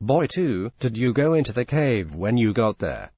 Boy too. did you go into the cave when you got there?